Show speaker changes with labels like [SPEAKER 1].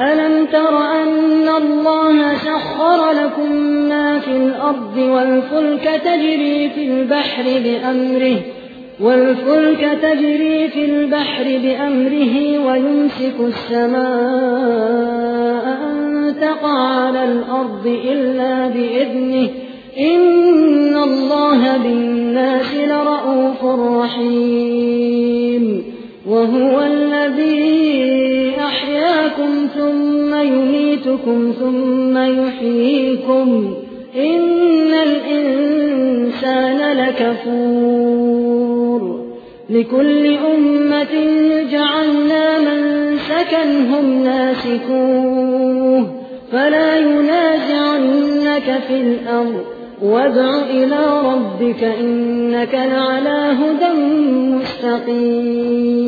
[SPEAKER 1] ألم تر أن الله سخر لكم ما في الأرض والفلك تجري في البحر بأمره والفلك تجري في البحر بأمره ويمسك السماء أن تقع على الأرض إلا بإذنه إن الله بالناس لرؤوف رحيم وهو الذي أحياكم ثم يميتكم ثم يحييكم إن الإنسان لكفور لكل أمة جعلنا من سكنهم ناسكوه فلا ينازعنك في الأرض وادع إلى ربك إنك لعلى هدى مستقيم